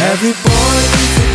Every boy